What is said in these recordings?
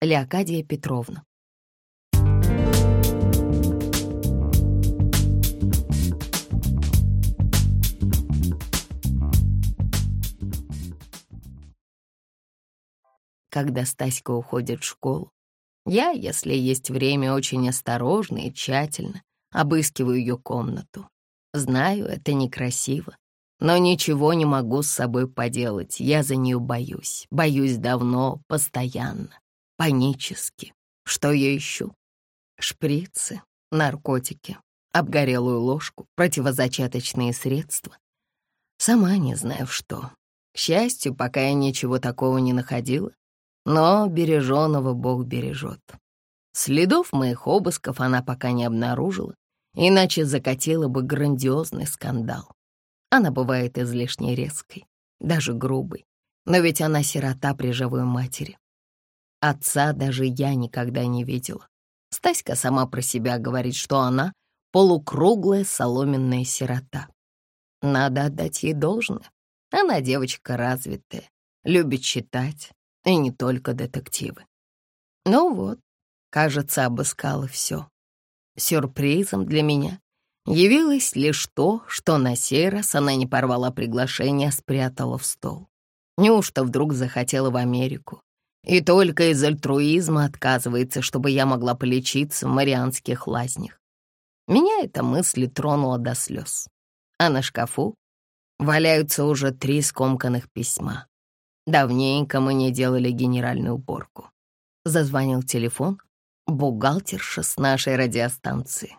Леокадия Петровна. Когда Стаська уходит в школу, я, если есть время, очень осторожно и тщательно обыскиваю ее комнату. Знаю, это некрасиво, но ничего не могу с собой поделать. Я за нее боюсь. Боюсь давно, постоянно, панически. Что я ищу? Шприцы, наркотики, обгорелую ложку, противозачаточные средства. Сама не знаю что. К счастью, пока я ничего такого не находила, но береженого Бог бережет. Следов моих обысков она пока не обнаружила, иначе закатила бы грандиозный скандал. Она бывает излишне резкой, даже грубой, но ведь она сирота при живой матери. Отца даже я никогда не видела. Стаська сама про себя говорит, что она полукруглая соломенная сирота. Надо отдать ей должное. Она девочка развитая, любит читать, и не только детективы. Ну вот, кажется, обыскала все. Сюрпризом для меня явилось лишь то, что на сей раз она не порвала приглашение, а спрятала в стол. Неужто вдруг захотела в Америку? И только из альтруизма отказывается, чтобы я могла полечиться в марианских лазнях. Меня эта мысль тронула до слез. А на шкафу валяются уже три скомканных письма. Давненько мы не делали генеральную уборку. Зазвонил телефон, бухгалтерша с нашей радиостанции.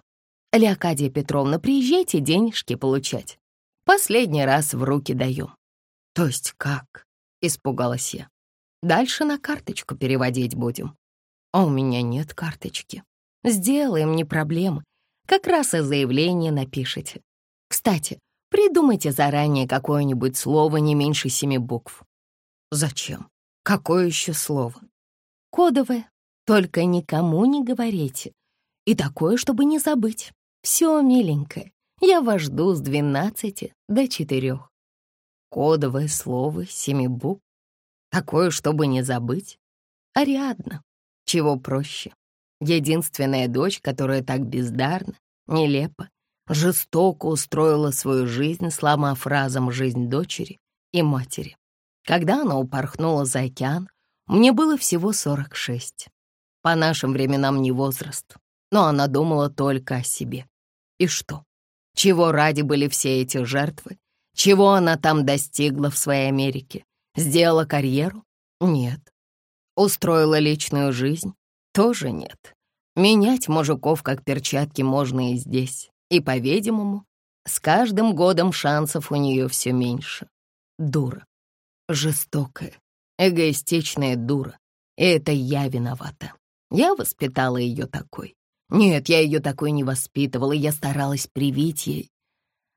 «Леокадия Петровна, приезжайте денежки получать. Последний раз в руки даем». «То есть как?» — испугалась я. «Дальше на карточку переводить будем». «А у меня нет карточки». «Сделаем, не проблема. Как раз и заявление напишите. Кстати, придумайте заранее какое-нибудь слово не меньше семи букв. Зачем? Какое еще слово? Кодовое. Только никому не говорите. И такое, чтобы не забыть. Все, миленькое, я вас жду с двенадцати до четырех. Кодовое слово, семи букв. Такое, чтобы не забыть. Ариадна. Чего проще. Единственная дочь, которая так бездарна, нелепо, жестоко устроила свою жизнь, сломав разом жизнь дочери и матери. Когда она упорхнула за океан, мне было всего 46. По нашим временам не возраст, но она думала только о себе. И что? Чего ради были все эти жертвы? Чего она там достигла в своей Америке? Сделала карьеру? Нет. Устроила личную жизнь? Тоже нет. Менять мужиков как перчатки можно и здесь. И, по-видимому, с каждым годом шансов у нее все меньше. Дура. Жестокая, эгоистичная дура. И это я виновата. Я воспитала ее такой. Нет, я ее такой не воспитывала, я старалась привить ей.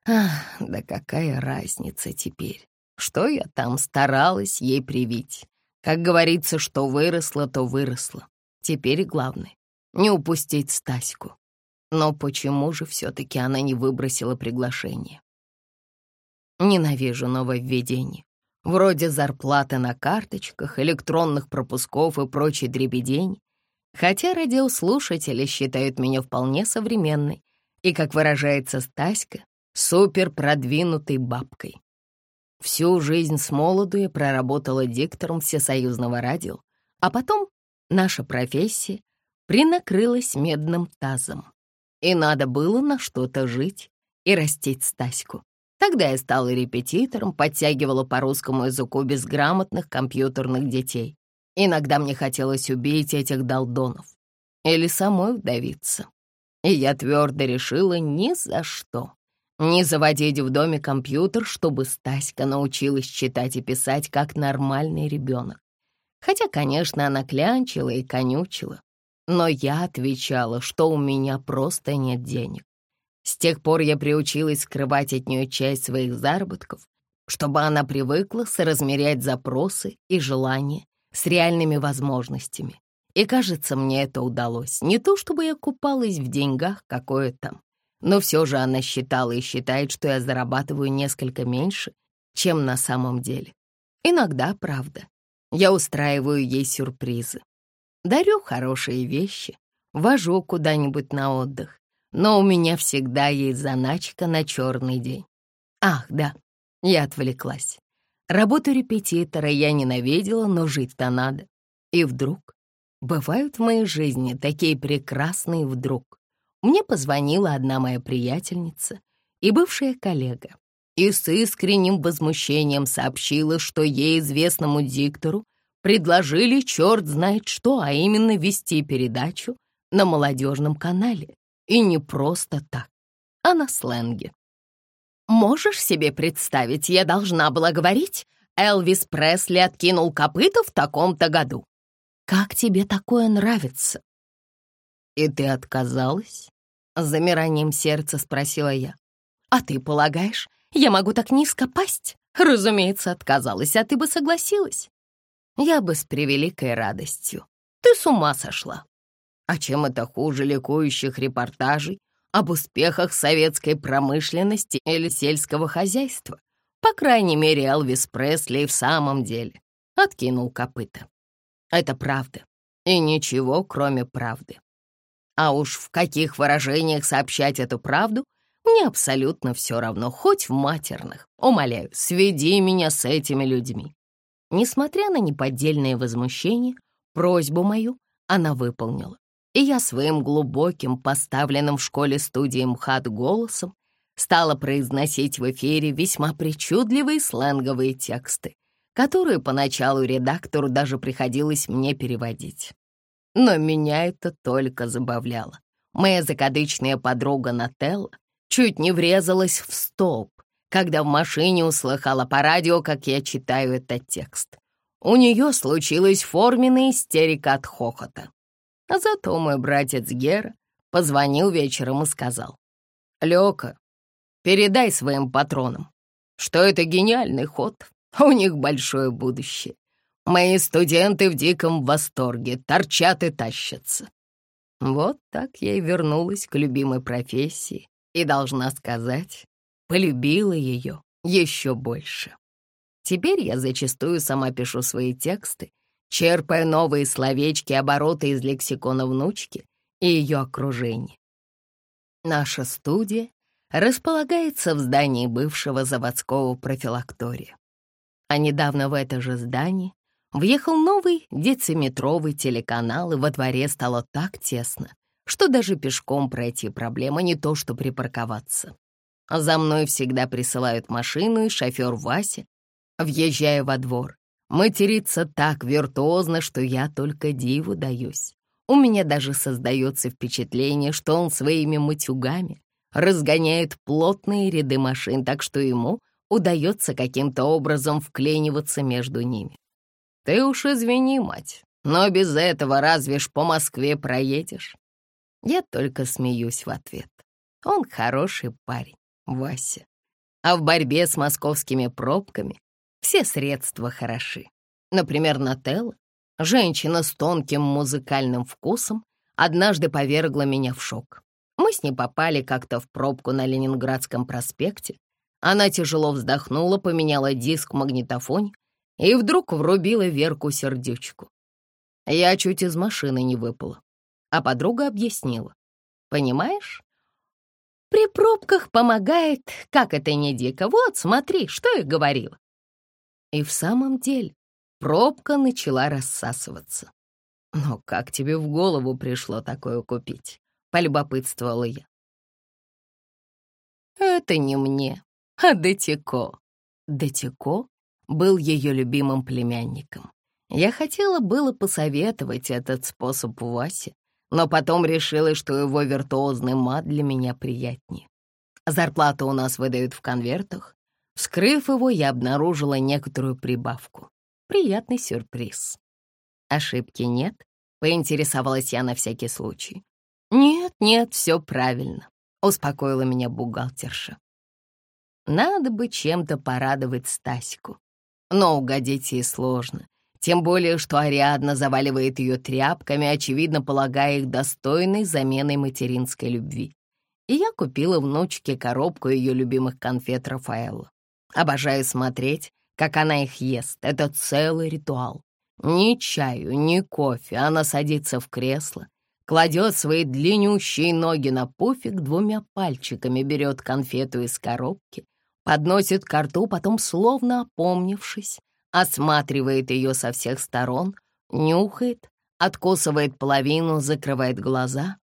Ах, да какая разница теперь? Что я там старалась ей привить? Как говорится, что выросла, то выросла. Теперь главное — не упустить Стаську. Но почему же все-таки она не выбросила приглашение? Ненавижу нововведение вроде зарплаты на карточках, электронных пропусков и прочей дребедень, хотя радиослушатели считают меня вполне современной и, как выражается Стаська, супер продвинутой бабкой. Всю жизнь с молоду я проработала диктором всесоюзного радио, а потом наша профессия принакрылась медным тазом. И надо было на что-то жить и растить Стаську. Тогда я стала репетитором, подтягивала по русскому языку безграмотных компьютерных детей. Иногда мне хотелось убить этих долдонов или самой вдавиться. И я твердо решила ни за что не заводить в доме компьютер, чтобы Стаська научилась читать и писать как нормальный ребенок. Хотя, конечно, она клянчила и конючила, но я отвечала, что у меня просто нет денег. С тех пор я приучилась скрывать от нее часть своих заработков, чтобы она привыкла соразмерять запросы и желания с реальными возможностями. И, кажется, мне это удалось. Не то, чтобы я купалась в деньгах, какое там, но все же она считала и считает, что я зарабатываю несколько меньше, чем на самом деле. Иногда, правда, я устраиваю ей сюрпризы. Дарю хорошие вещи, вожу куда-нибудь на отдых, но у меня всегда есть заначка на черный день. Ах, да, я отвлеклась. Работу репетитора я ненавидела, но жить-то надо. И вдруг, бывают в моей жизни такие прекрасные вдруг. Мне позвонила одна моя приятельница и бывшая коллега, и с искренним возмущением сообщила, что ей, известному диктору, предложили черт знает что, а именно вести передачу на молодежном канале. И не просто так, а на сленге. Можешь себе представить, я должна была говорить, Элвис Пресли откинул копыта в таком-то году. Как тебе такое нравится? И ты отказалась? С замиранием сердца спросила я. А ты полагаешь, я могу так низко пасть? Разумеется, отказалась, а ты бы согласилась. Я бы с превеликой радостью. Ты с ума сошла. А чем это хуже ликующих репортажей об успехах советской промышленности или сельского хозяйства? По крайней мере, Элвис Пресли в самом деле откинул копыта. Это правда. И ничего, кроме правды. А уж в каких выражениях сообщать эту правду, мне абсолютно все равно, хоть в матерных. Умоляю, сведи меня с этими людьми. Несмотря на неподдельное возмущение, просьбу мою она выполнила и я своим глубоким, поставленным в школе студии МХАТ голосом стала произносить в эфире весьма причудливые сленговые тексты, которые поначалу редактору даже приходилось мне переводить. Но меня это только забавляло. Моя закадычная подруга Нателла чуть не врезалась в столб, когда в машине услыхала по радио, как я читаю этот текст. У нее случилась форменная истерика от хохота. А зато мой братец Гера позвонил вечером и сказал, «Лёка, передай своим патронам, что это гениальный ход, у них большое будущее. Мои студенты в диком восторге, торчат и тащатся». Вот так я и вернулась к любимой профессии и, должна сказать, полюбила ее еще больше. Теперь я зачастую сама пишу свои тексты черпая новые словечки обороты из лексикона внучки и ее окружения. Наша студия располагается в здании бывшего заводского профилактория. А недавно в это же здание въехал новый дециметровый телеканал, и во дворе стало так тесно, что даже пешком пройти проблема, не то что припарковаться. За мной всегда присылают машину и шофер Вася, въезжая во двор, Материться так виртуозно, что я только диву даюсь. У меня даже создается впечатление, что он своими матюгами разгоняет плотные ряды машин, так что ему удается каким-то образом вклиниваться между ними. Ты уж извини, мать, но без этого разве ж по Москве проедешь? Я только смеюсь в ответ. Он хороший парень, Вася. А в борьбе с московскими пробками все средства хороши. Например, Нателла, женщина с тонким музыкальным вкусом, однажды повергла меня в шок. Мы с ней попали как-то в пробку на Ленинградском проспекте. Она тяжело вздохнула, поменяла диск в магнитофоне и вдруг врубила Верку сердючку. Я чуть из машины не выпала. А подруга объяснила. Понимаешь? При пробках помогает, как это не дико. Вот, смотри, что я говорила. И в самом деле пробка начала рассасываться. «Но как тебе в голову пришло такое купить?» — полюбопытствовала я. «Это не мне, а Детико». Детико был ее любимым племянником. Я хотела было посоветовать этот способ Васе, но потом решила, что его виртуозный мат для меня приятнее. Зарплату у нас выдают в конвертах, Вскрыв его, я обнаружила некоторую прибавку. Приятный сюрприз. Ошибки нет? Поинтересовалась я на всякий случай. Нет, нет, все правильно, успокоила меня бухгалтерша. Надо бы чем-то порадовать Стасику. Но угодить ей сложно. Тем более, что Ариадна заваливает ее тряпками, очевидно полагая их достойной заменой материнской любви. И я купила внучке коробку ее любимых конфет Рафаэлла. Обожаю смотреть, как она их ест. Это целый ритуал. Ни чаю, ни кофе. Она садится в кресло, кладет свои длиннющие ноги на пуфик, двумя пальчиками берет конфету из коробки, подносит к рту, потом, словно опомнившись, осматривает ее со всех сторон, нюхает, откусывает половину, закрывает глаза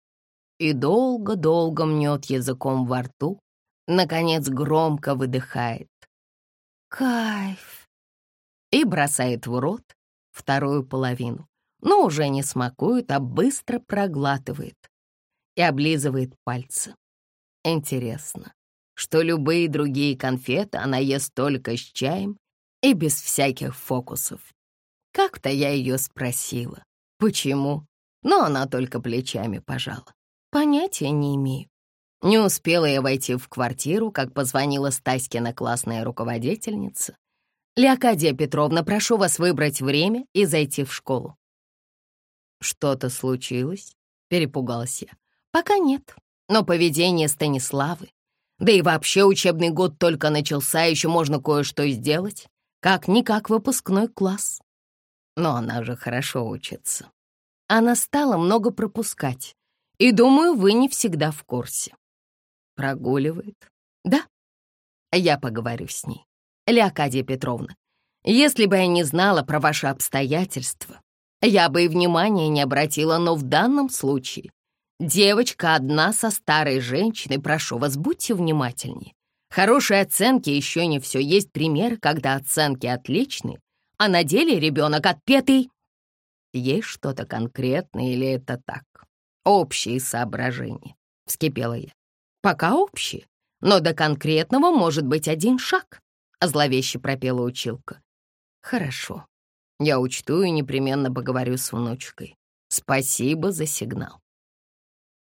и долго-долго мнет языком во рту, наконец громко выдыхает. «Кайф!» и бросает в рот вторую половину, но уже не смакует, а быстро проглатывает и облизывает пальцы. Интересно, что любые другие конфеты она ест только с чаем и без всяких фокусов. Как-то я ее спросила, почему, но она только плечами пожала. Понятия не имею. Не успела я войти в квартиру, как позвонила Стаськина классная руководительница. «Леокадия Петровна, прошу вас выбрать время и зайти в школу». «Что-то случилось?» — перепугалась я. «Пока нет, но поведение Станиславы. Да и вообще учебный год только начался, еще можно кое-что сделать. Как-никак выпускной класс. Но она же хорошо учится. Она стала много пропускать. И, думаю, вы не всегда в курсе. Прогуливает? Да. Я поговорю с ней. Леокадия Петровна, если бы я не знала про ваши обстоятельства, я бы и внимания не обратила, но в данном случае девочка одна со старой женщиной, прошу вас, будьте внимательнее. Хорошие оценки еще не все. Есть примеры, когда оценки отличные, а на деле ребенок отпетый. Есть что-то конкретное или это так? Общие соображения, вскипела я. Пока общие, но до конкретного может быть один шаг, зловеще пропела училка. Хорошо, я учту и непременно поговорю с внучкой. Спасибо за сигнал.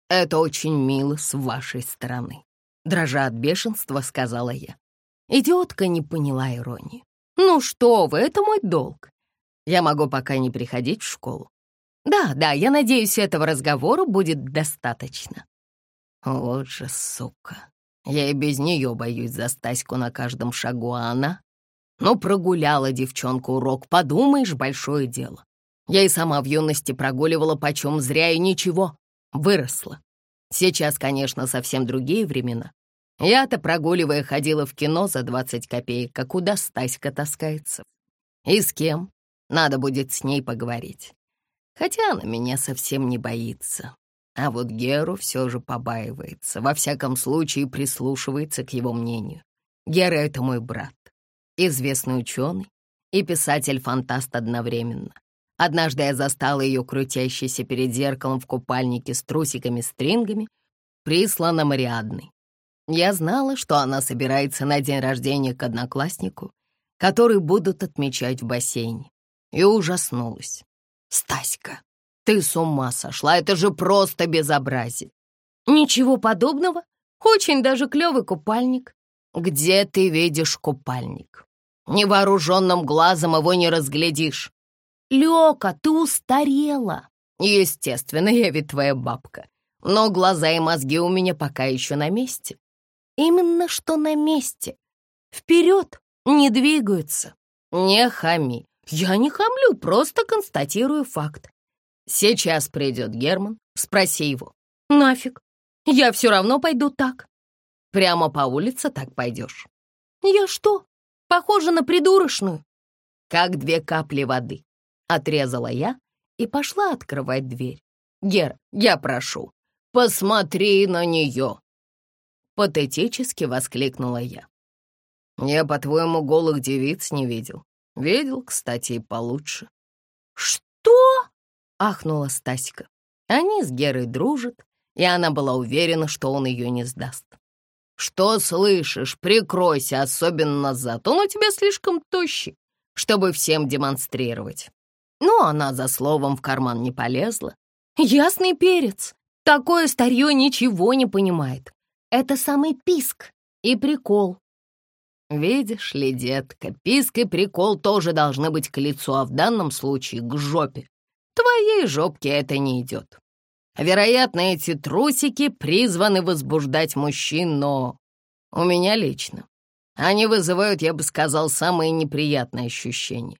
Это очень мило с вашей стороны. Дрожа от бешенства, сказала я. Идиотка не поняла иронии. «Ну что вы, это мой долг. Я могу пока не приходить в школу. Да, да, я надеюсь, этого разговора будет достаточно». Вот же сука. Я и без нее боюсь за Стаську на каждом шагу, а она... Ну, прогуляла девчонку урок, подумаешь, большое дело. Я и сама в юности прогуливала почем зря и ничего, выросла. Сейчас, конечно, совсем другие времена. Я-то, прогуливая, ходила в кино за 20 копеек, а куда Стаська таскается? И с кем? Надо будет с ней поговорить. Хотя она меня совсем не боится. А вот Геру все же побаивается, во всяком случае прислушивается к его мнению. Гера — это мой брат, известный ученый и писатель-фантаст одновременно. Однажды я застала ее крутящейся перед зеркалом в купальнике с трусиками-стрингами, присланном Ариадной. Я знала, что она собирается на день рождения к однокласснику, который будут отмечать в бассейне, и ужаснулась. «Стаська, ты с ума сошла, это же просто безобразие!» «Ничего подобного, очень даже клевый купальник». «Где ты видишь купальник? Невооруженным глазом его не разглядишь». «Лёка, ты устарела!» «Естественно, я ведь твоя бабка, но глаза и мозги у меня пока еще на месте. Именно что на месте. Вперед не двигаются. Не хами. Я не хамлю, просто констатирую факт. Сейчас придет Герман, спроси его. Нафиг. Я все равно пойду так. Прямо по улице так пойдешь. Я что, похожа на придурочную? Как две капли воды. Отрезала я и пошла открывать дверь. Гер, я прошу, посмотри на нее. Патетически воскликнула я. Я, по-твоему, голых девиц не видел. Видел, кстати, и получше. Что? Ахнула Стасика. Они с Герой дружат, и она была уверена, что он ее не сдаст. «Что слышишь? Прикройся, особенно назад. Он у тебя слишком тощий, чтобы всем демонстрировать». Но она за словом в карман не полезла. «Ясный перец. Такое старье ничего не понимает. Это самый писк и прикол. Видишь ли, детка, писк и прикол тоже должны быть к лицу, а в данном случае к жопе. Твоей жопке это не идет. Вероятно, эти трусики призваны возбуждать мужчин, но у меня лично они вызывают, я бы сказал, самые неприятные ощущения.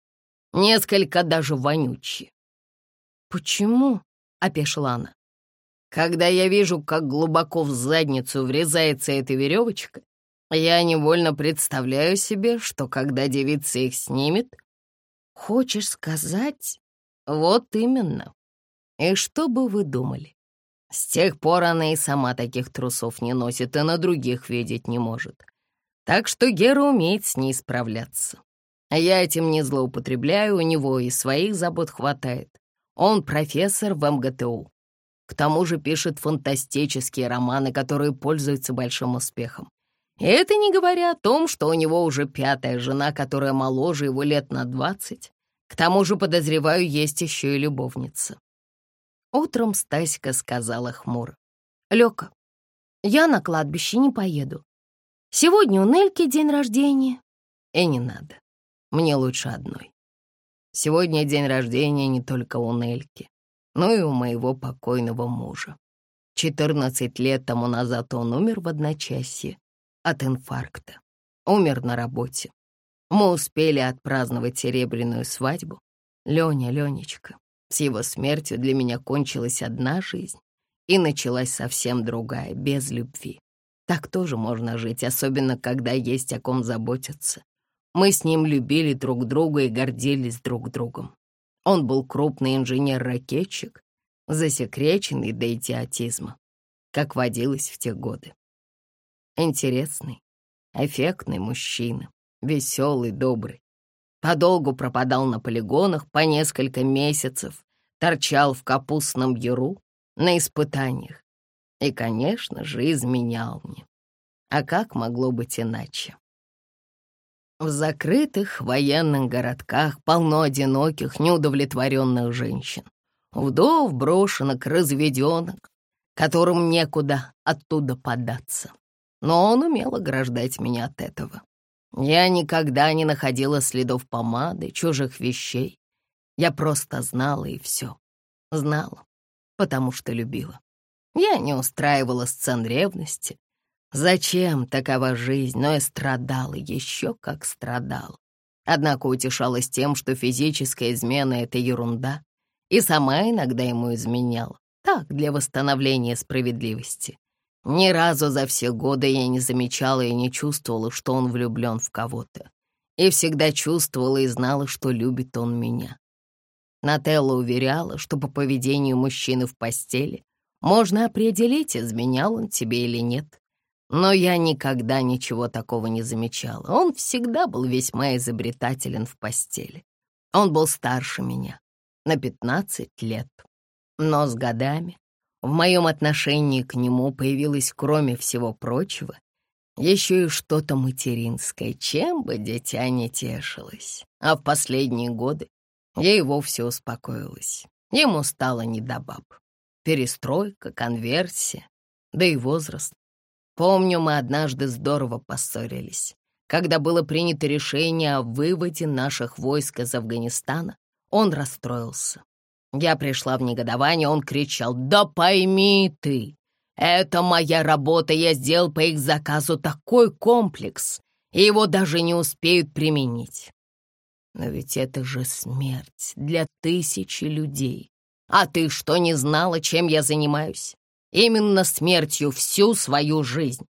Несколько даже вонючие. «Почему?» — опешила она. «Когда я вижу, как глубоко в задницу врезается эта веревочка, я невольно представляю себе, что когда девица их снимет...» «Хочешь сказать?» «Вот именно. И что бы вы думали? С тех пор она и сама таких трусов не носит и на других видеть не может. Так что Гера умеет с ней справляться. Я этим не злоупотребляю, у него и своих забот хватает. Он профессор в МГТУ. К тому же пишет фантастические романы, которые пользуются большим успехом. И это не говоря о том, что у него уже пятая жена, которая моложе его лет на двадцать. К тому же, подозреваю, есть еще и любовница. Утром Стаська сказала хмуро. «Лёка, я на кладбище не поеду. Сегодня у Нельки день рождения». «И не надо. Мне лучше одной. Сегодня день рождения не только у Нельки, но и у моего покойного мужа. Четырнадцать лет тому назад он умер в одночасье от инфаркта. Умер на работе. Мы успели отпраздновать серебряную свадьбу. Леня, Ленечка, с его смертью для меня кончилась одна жизнь и началась совсем другая, без любви. Так тоже можно жить, особенно когда есть о ком заботиться. Мы с ним любили друг друга и гордились друг другом. Он был крупный инженер-ракетчик, засекреченный до идиотизма, как водилось в те годы. Интересный, эффектный мужчина, веселый, добрый подолгу пропадал на полигонах по несколько месяцев, торчал в капустном яру на испытаниях и, конечно же, изменял мне. А как могло быть иначе? В закрытых военных городках полно одиноких, неудовлетворенных женщин, вдов, брошенок, разведенок, которым некуда оттуда податься. Но он умел ограждать меня от этого. Я никогда не находила следов помады, чужих вещей. Я просто знала и все. Знала, потому что любила. Я не устраивала сцен ревности. Зачем такова жизнь, но я страдала, еще как страдала. Однако утешалась тем, что физическая измена — это ерунда, и сама иногда ему изменяла. Так, для восстановления справедливости. Ни разу за все годы я не замечала и не чувствовала, что он влюблен в кого-то. И всегда чувствовала и знала, что любит он меня. Нателла уверяла, что по поведению мужчины в постели можно определить, изменял он тебе или нет. Но я никогда ничего такого не замечала. Он всегда был весьма изобретателен в постели. Он был старше меня на 15 лет. Но с годами в моем отношении к нему появилось, кроме всего прочего, еще и что-то материнское, чем бы дитя не тешилось. А в последние годы я и вовсе успокоилась. Ему стало не до баб. Перестройка, конверсия, да и возраст. Помню, мы однажды здорово поссорились. Когда было принято решение о выводе наших войск из Афганистана, он расстроился. Я пришла в негодование, он кричал, «Да пойми ты, это моя работа, я сделал по их заказу такой комплекс, и его даже не успеют применить». Но ведь это же смерть для тысячи людей. А ты что, не знала, чем я занимаюсь? Именно смертью всю свою жизнь.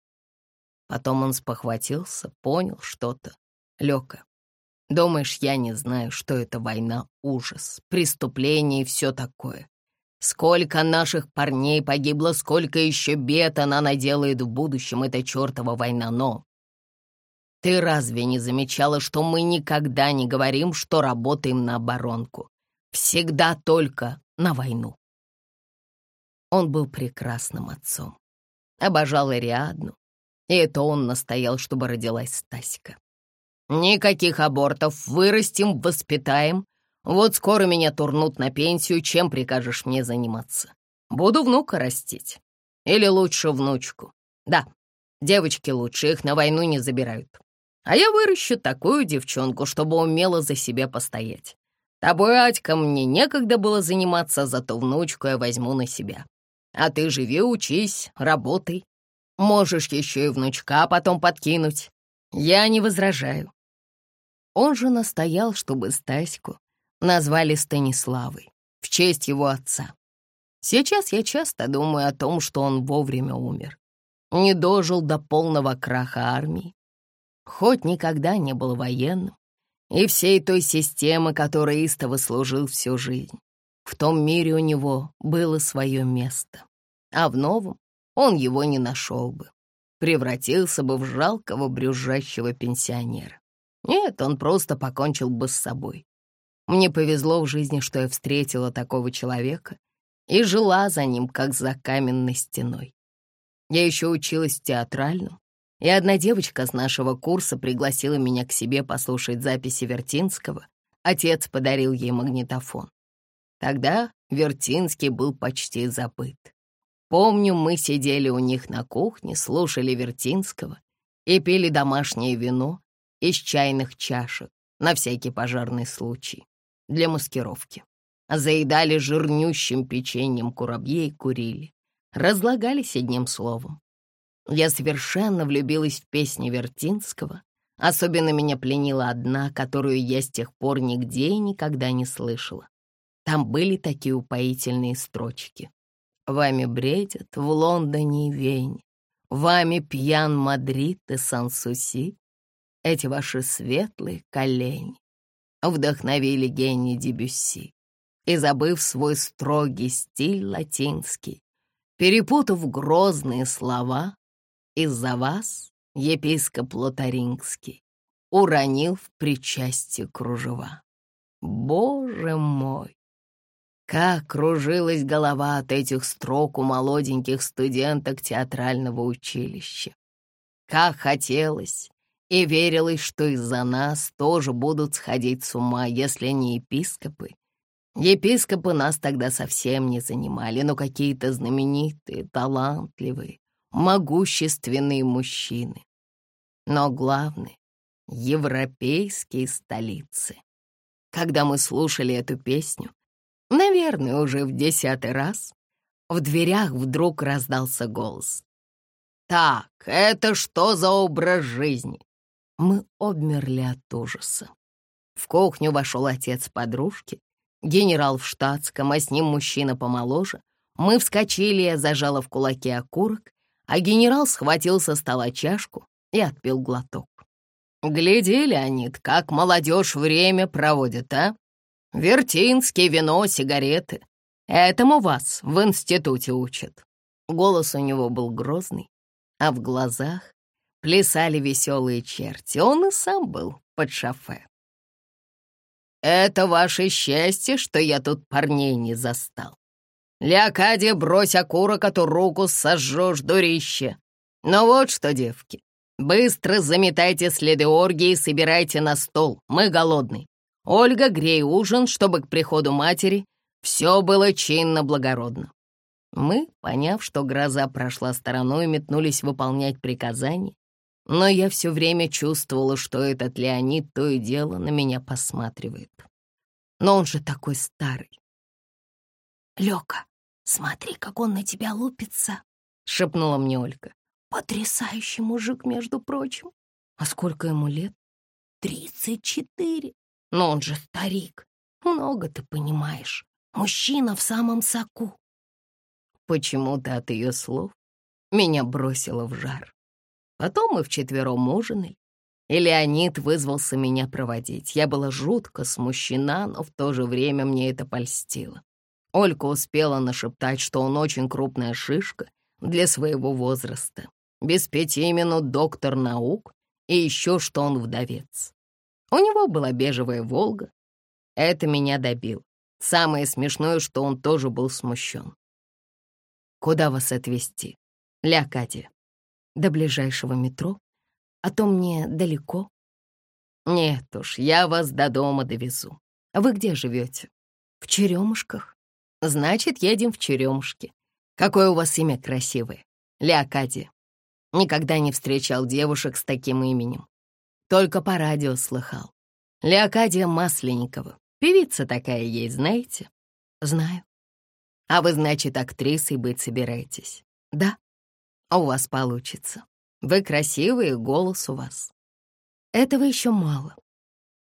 Потом он спохватился, понял что-то. Лёка, Думаешь, я не знаю, что это война, ужас, преступление и все такое? Сколько наших парней погибло, сколько еще бед она наделает в будущем, эта чертова война, но... Ты разве не замечала, что мы никогда не говорим, что работаем на оборонку? Всегда только на войну. Он был прекрасным отцом. Обожал Ариадну, и это он настоял, чтобы родилась Стаська. Никаких абортов, вырастим, воспитаем. Вот скоро меня турнут на пенсию, чем прикажешь мне заниматься? Буду внука растить. Или лучше внучку. Да, девочки лучше, их на войну не забирают. А я выращу такую девчонку, чтобы умела за себя постоять. Тобой, Атька, мне некогда было заниматься, зато внучку я возьму на себя. А ты живи, учись, работай. Можешь еще и внучка потом подкинуть. Я не возражаю. Он же настоял, чтобы Стаську Назвали Станиславой, в честь его отца. Сейчас я часто думаю о том, что он вовремя умер. Не дожил до полного краха армии. Хоть никогда не был военным, и всей той системы, которой истово служил всю жизнь. В том мире у него было свое место, а в новом он его не нашел бы, превратился бы в жалкого брюзжащего пенсионера. Нет, он просто покончил бы с собой. Мне повезло в жизни, что я встретила такого человека и жила за ним, как за каменной стеной. Я еще училась в театральном, и одна девочка с нашего курса пригласила меня к себе послушать записи Вертинского. Отец подарил ей магнитофон. Тогда Вертинский был почти забыт. Помню, мы сидели у них на кухне, слушали Вертинского и пили домашнее вино из чайных чашек на всякий пожарный случай для маскировки. Заедали жирнющим печеньем курабье и курили. Разлагались одним словом. Я совершенно влюбилась в песни Вертинского. Особенно меня пленила одна, которую я с тех пор нигде и никогда не слышала. Там были такие упоительные строчки. «Вами бредят в Лондоне и Вене, Вами пьян Мадрид и Сан-Суси, Эти ваши светлые колени Вдохновили гений Дебюсси. И забыв свой строгий стиль латинский, Перепутав грозные слова, из-за вас, епископ Лотарингский, уронил в причастие кружева. Боже мой! Как кружилась голова от этих строк у молоденьких студенток театрального училища. Как хотелось и верилось, что из-за нас тоже будут сходить с ума, если не епископы. Епископы нас тогда совсем не занимали, но какие-то знаменитые, талантливые, могущественные мужчины. Но главное — европейские столицы. Когда мы слушали эту песню, наверное, уже в десятый раз, в дверях вдруг раздался голос. «Так, это что за образ жизни?» Мы обмерли от ужаса. В кухню вошел отец подружки, генерал в штатском, а с ним мужчина помоложе. Мы вскочили, я зажала в кулаке окурок а генерал схватил со стола чашку и отпил глоток. «Гляди, Леонид, как молодежь время проводит, а? Вертинский, вино, сигареты. Этому вас в институте учат». Голос у него был грозный, а в глазах плясали веселые черти. Он и сам был под шофе. «Это ваше счастье, что я тут парней не застал. Леокадия, брось окурок, а то руку сожжешь, дурище. Ну вот что, девки, быстро заметайте следы оргии и собирайте на стол, мы голодны. Ольга, грей ужин, чтобы к приходу матери все было чинно-благородно. Мы, поняв, что гроза прошла стороной, метнулись выполнять приказания, но я все время чувствовала, что этот Леонид то и дело на меня посматривает. Но он же такой старый. Лёка, «Смотри, как он на тебя лупится!» — шепнула мне Ольга. «Потрясающий мужик, между прочим. А сколько ему лет?» «Тридцать четыре. Но он же старик. Много ты понимаешь. Мужчина в самом соку». Почему-то от ее слов меня бросило в жар. Потом мы вчетвером ужинали, и Леонид вызвался меня проводить. Я была жутко смущена, но в то же время мне это польстило. Олька успела нашептать, что он очень крупная шишка для своего возраста. Без пяти минут доктор наук и еще что он вдовец. У него была бежевая «Волга». Это меня добил. Самое смешное, что он тоже был смущен. «Куда вас отвезти, Леокадия?» «До ближайшего метро, а то мне далеко». «Нет уж, я вас до дома довезу. Вы где живете?» «В Черемушках». Значит, едем в Черемушки. Какое у вас имя красивое. Леокадия. Никогда не встречал девушек с таким именем. Только по радио слыхал. Леокадия Масленникова. Певица такая есть, знаете? Знаю. А вы, значит, актрисой быть собираетесь? Да. А у вас получится. Вы красивые, голос у вас. Этого еще мало.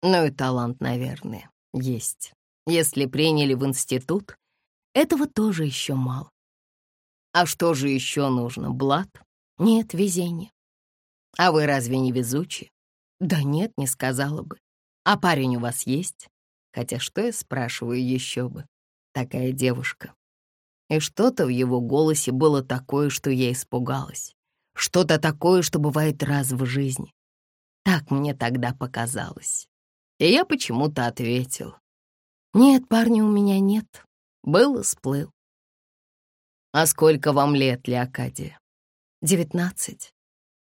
Ну и талант, наверное, есть. Если приняли в институт, этого тоже еще мало. А что же еще нужно, Блад? Нет, везение. А вы разве не везучие? Да нет, не сказала бы. А парень у вас есть? Хотя что я спрашиваю еще бы? Такая девушка. И что-то в его голосе было такое, что я испугалась. Что-то такое, что бывает раз в жизни. Так мне тогда показалось. И я почему-то ответил. Нет, парня у меня нет. Был и сплыл. А сколько вам лет, Леокадия? Девятнадцать.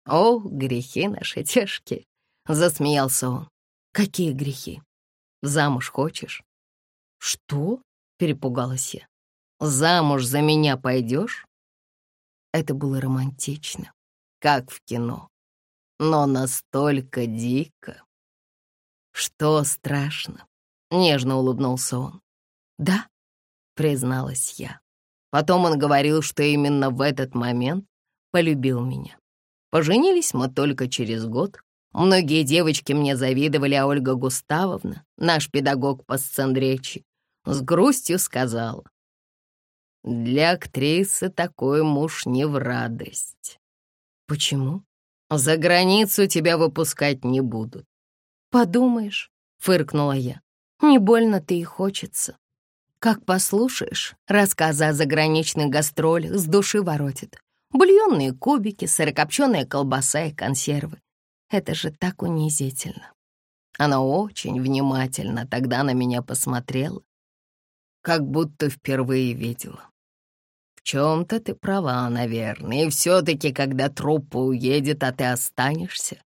О, грехи наши тяжкие, засмеялся он. Какие грехи? Замуж хочешь? Что? Перепугалась я. Замуж за меня пойдешь? Это было романтично, как в кино, но настолько дико. Что страшно? Нежно улыбнулся он. Да, призналась я. Потом он говорил, что именно в этот момент полюбил меня. Поженились мы только через год. Многие девочки мне завидовали, а Ольга Густавовна, наш педагог по сценречи, с грустью сказала, «Для актрисы такой муж не в радость». «Почему?» «За границу тебя выпускать не будут». «Подумаешь», — фыркнула я, «не больно-то и хочется». Как послушаешь, рассказы о заграничных гастролях с души воротит. Бульонные кубики, сырокопченая колбаса и консервы. Это же так унизительно. Она очень внимательно тогда на меня посмотрела, как будто впервые видела. В чем-то ты права, наверное, и все-таки, когда труппа уедет, а ты останешься.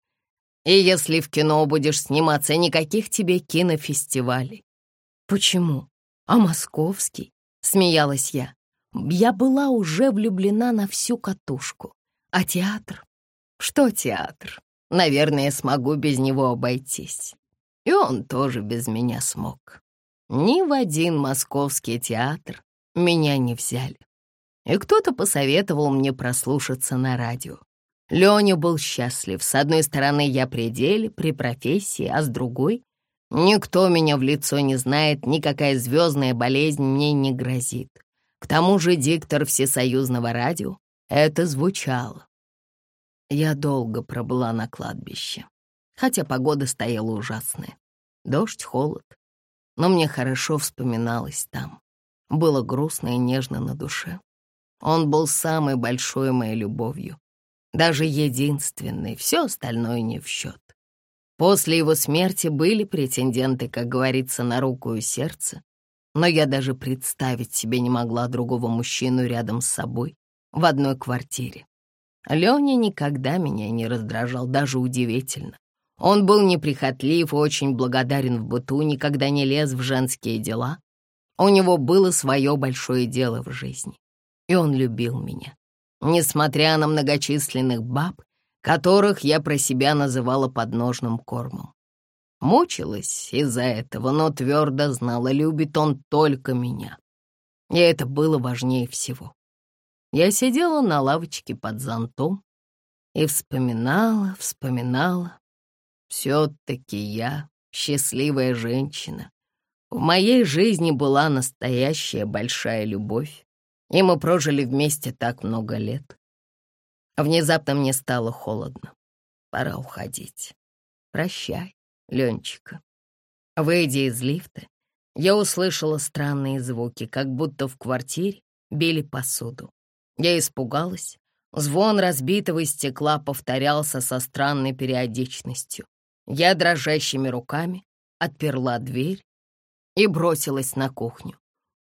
И если в кино будешь сниматься, никаких тебе кинофестивалей. Почему? А московский? Смеялась я. Я была уже влюблена на всю катушку. А театр? Что театр? Наверное, смогу без него обойтись. И он тоже без меня смог. Ни в один московский театр меня не взяли. И кто-то посоветовал мне прослушаться на радио. Леня был счастлив. С одной стороны, я при деле, при профессии, а с другой — никто меня в лицо не знает, никакая звездная болезнь мне не грозит. К тому же диктор всесоюзного радио это звучало. Я долго пробыла на кладбище, хотя погода стояла ужасная. Дождь, холод, но мне хорошо вспоминалось там. Было грустно и нежно на душе. Он был самой большой моей любовью, даже единственной, все остальное не в счет. После его смерти были претенденты, как говорится, на руку и сердце, но я даже представить себе не могла другого мужчину рядом с собой в одной квартире. Леня никогда меня не раздражал, даже удивительно. Он был неприхотлив очень благодарен в быту, никогда не лез в женские дела. У него было свое большое дело в жизни, и он любил меня. Несмотря на многочисленных баб, которых я про себя называла подножным кормом. Мучилась из-за этого, но твердо знала, любит он только меня. И это было важнее всего. Я сидела на лавочке под зонтом и вспоминала, вспоминала, все-таки я счастливая женщина. В моей жизни была настоящая большая любовь, и мы прожили вместе так много лет. Внезапно мне стало холодно. Пора уходить. Прощай, Ленчика. Выйдя из лифта, я услышала странные звуки, как будто в квартире били посуду. Я испугалась. Звон разбитого стекла повторялся со странной периодичностью. Я дрожащими руками отперла дверь и бросилась на кухню.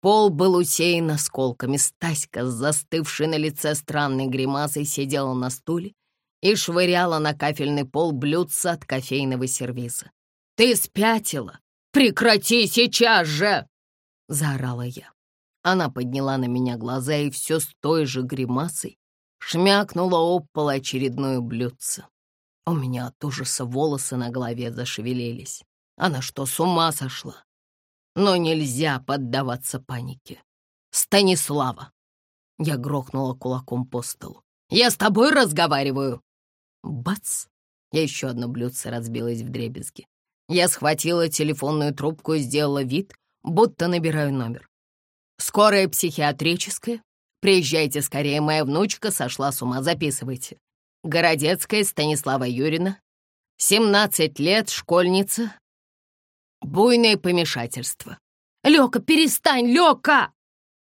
Пол был усеян осколками. Стаська, застывшая на лице странной гримасой, сидела на стуле и швыряла на кафельный пол блюдца от кофейного сервиза. «Ты спятила! Прекрати сейчас же!» — заорала я. Она подняла на меня глаза и все с той же гримасой шмякнула об пол очередное блюдце. У меня от ужаса волосы на голове зашевелились. Она что, с ума сошла? Но нельзя поддаваться панике. Станислава! Я грохнула кулаком по столу. Я с тобой разговариваю! Бац! Я еще одно блюдце разбилось в дребезги. Я схватила телефонную трубку и сделала вид, будто набираю номер. «Скорая психиатрическая. Приезжайте скорее, моя внучка сошла с ума, записывайте. Городецкая Станислава Юрина, 17 лет, школьница. Буйное помешательство. Лёка, перестань, Лёка!»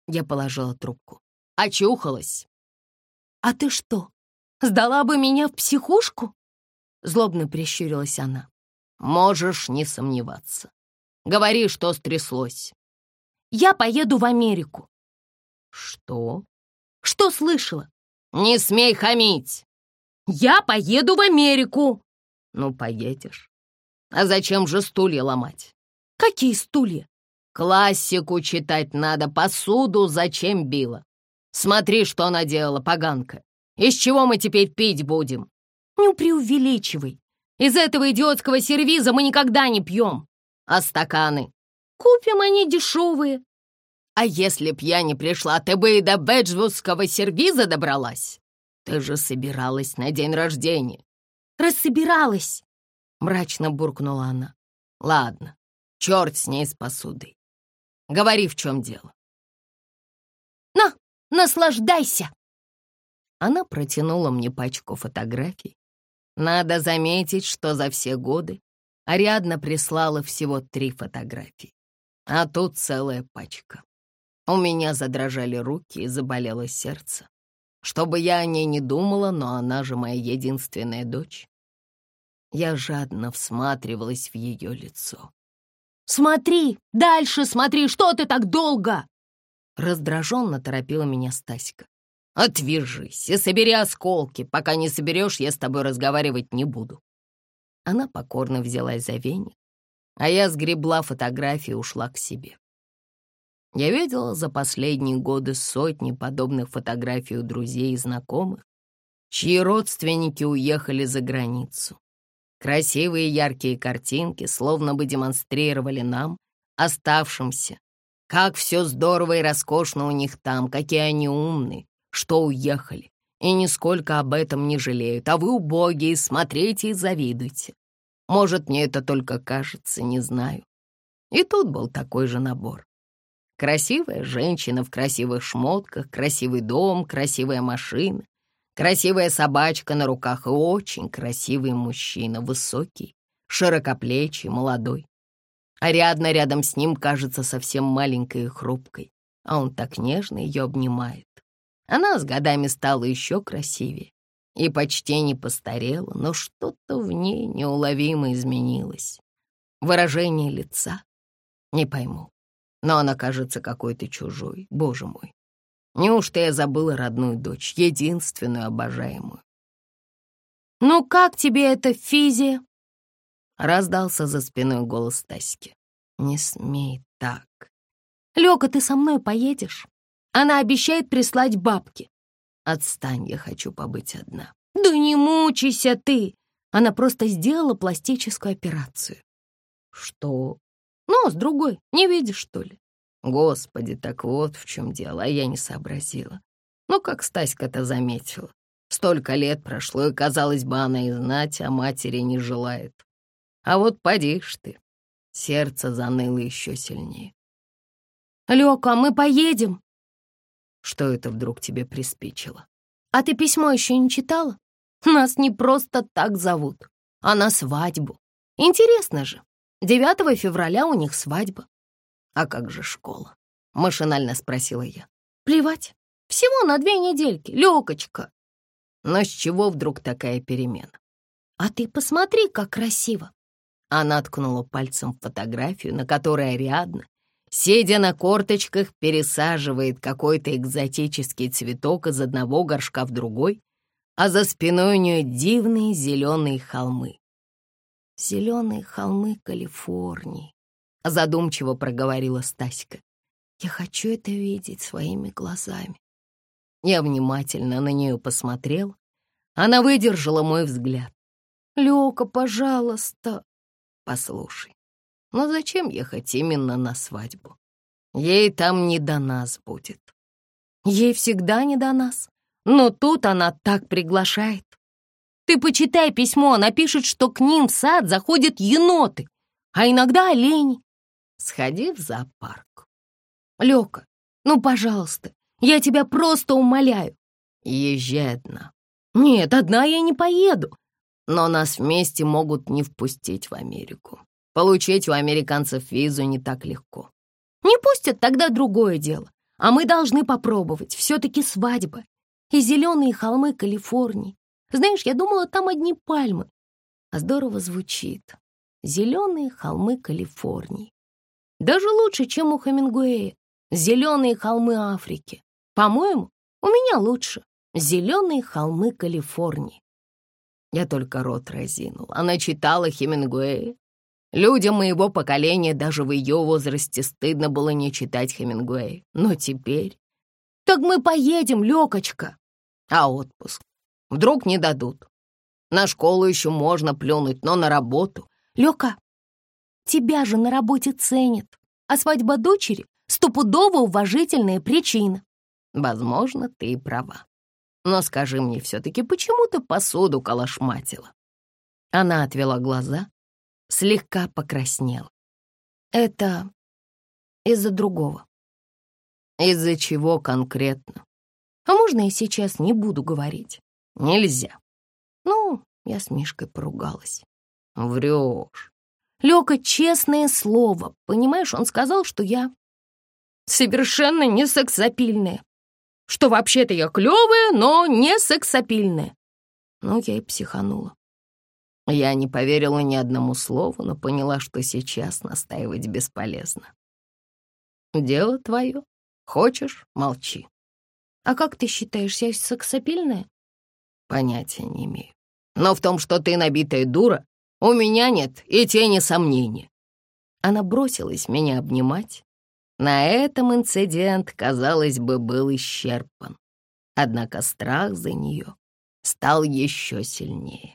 Я положила трубку. Очухалась. «А ты что, сдала бы меня в психушку?» Злобно прищурилась она. «Можешь не сомневаться. Говори, что стряслось». «Я поеду в Америку». «Что?» «Что слышала?» «Не смей хамить!» «Я поеду в Америку!» «Ну, поедешь. А зачем же стулья ломать?» «Какие стулья?» «Классику читать надо, посуду зачем била? Смотри, что она делала, поганка. Из чего мы теперь пить будем?» «Не преувеличивай. Из этого идиотского сервиза мы никогда не пьем. А стаканы?» «Купим они дешевые». «А если б я не пришла, ты бы и до бэджвудского сервиза добралась? Ты же собиралась на день рождения». «Рассобиралась», — мрачно буркнула она. «Ладно, черт с ней с посудой. Говори, в чем дело». «На, наслаждайся!» Она протянула мне пачку фотографий. Надо заметить, что за все годы Ариадна прислала всего три фотографии, а тут целая пачка. У меня задрожали руки и заболело сердце. Чтобы я о ней не думала, но она же моя единственная дочь. Я жадно всматривалась в ее лицо. «Смотри! Дальше смотри! Что ты так долго?» Раздраженно торопила меня Стаська. «Отвяжись и собери осколки. Пока не соберешь, я с тобой разговаривать не буду». Она покорно взялась за веник, а я сгребла фотографии и ушла к себе. Я видела за последние годы сотни подобных фотографий у друзей и знакомых, чьи родственники уехали за границу. Красивые яркие картинки словно бы демонстрировали нам, оставшимся, как все здорово и роскошно у них там, какие они умные, что уехали, и нисколько об этом не жалеют, а вы убогие, смотрите и завидуйте. Может, мне это только кажется, не знаю. И тут был такой же набор. Красивая женщина в красивых шмотках, красивый дом, красивая машина, красивая собачка на руках и очень красивый мужчина, высокий, широкоплечий, молодой. Ариадна рядом с ним кажется совсем маленькой и хрупкой, а он так нежно ее обнимает. Она с годами стала еще красивее и почти не постарела, но что-то в ней неуловимо изменилось. Выражение лица — не пойму но она кажется какой-то чужой, боже мой. Неужто я забыла родную дочь, единственную обожаемую? «Ну как тебе эта физия?» Раздался за спиной голос Таськи. «Не смей так». «Лёка, ты со мной поедешь? Она обещает прислать бабки». «Отстань, я хочу побыть одна». «Да не мучайся ты!» Она просто сделала пластическую операцию. «Что?» Нос другой, не видишь, что ли? Господи, так вот в чем дело, а я не сообразила. Ну, как Стаська-то заметила. Столько лет прошло, и, казалось бы, она и знать о матери не желает. А вот поди ж ты. Сердце заныло еще сильнее. Лёка, мы поедем. Что это вдруг тебе приспичило? А ты письмо еще не читала? Нас не просто так зовут, а на свадьбу. Интересно же. 9 февраля у них свадьба. А как же школа? Машинально спросила я. Плевать. Всего на две недельки, Лёкочка. Но с чего вдруг такая перемена? А ты посмотри, как красиво. Она ткнула пальцем в фотографию, на которой Ариадна, сидя на корточках, пересаживает какой-то экзотический цветок из одного горшка в другой, а за спиной у нее дивные зеленые холмы зеленые холмы Калифорнии», — задумчиво проговорила Стаська. «Я хочу это видеть своими глазами». Я внимательно на нее посмотрел. Она выдержала мой взгляд. «Лёка, пожалуйста». «Послушай, но зачем ехать именно на свадьбу? Ей там не до нас будет». «Ей всегда не до нас, но тут она так приглашает». Ты почитай письмо, она пишет, что к ним в сад заходят еноты, а иногда олени. Сходи в зоопарк. Лёка, ну, пожалуйста, я тебя просто умоляю. Езжай одна. Нет, одна я не поеду. Но нас вместе могут не впустить в Америку. Получить у американцев визу не так легко. Не пустят, тогда другое дело. А мы должны попробовать. Все-таки свадьба. И зеленые холмы Калифорнии. Знаешь, я думала, там одни пальмы. А здорово звучит. Зеленые холмы Калифорнии. Даже лучше, чем у Хемингуэя. Зеленые холмы Африки. По-моему, у меня лучше. Зеленые холмы Калифорнии. Я только рот разинул. Она читала Хемингуэя. Людям моего поколения даже в ее возрасте стыдно было не читать Хемингуэя. Но теперь... Так мы поедем, Лёкочка. А отпуск? Вдруг не дадут. На школу еще можно плюнуть, но на работу... Лёка, тебя же на работе ценят, а свадьба дочери — стопудово уважительная причина. Возможно, ты и права. Но скажи мне все-таки, почему ты посуду калашматила?» Она отвела глаза, слегка покраснела. «Это из-за другого». «Из-за чего конкретно?» «А можно я сейчас не буду говорить?» «Нельзя». «Ну, я с Мишкой поругалась». «Врешь». Лёка, честное слово, понимаешь, он сказал, что я совершенно не сексапильная что вообще-то я клёвая, но не сексапильная. Ну, я и психанула. Я не поверила ни одному слову, но поняла, что сейчас настаивать бесполезно. Дело твое. Хочешь — молчи. А как ты считаешь, я сексапильная? Понятия не имею. Но в том, что ты набитая дура, у меня нет и тени сомнения. Она бросилась меня обнимать, на этом инцидент, казалось бы, был исчерпан. Однако страх за нее стал еще сильнее.